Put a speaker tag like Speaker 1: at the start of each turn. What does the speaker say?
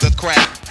Speaker 1: the crowd.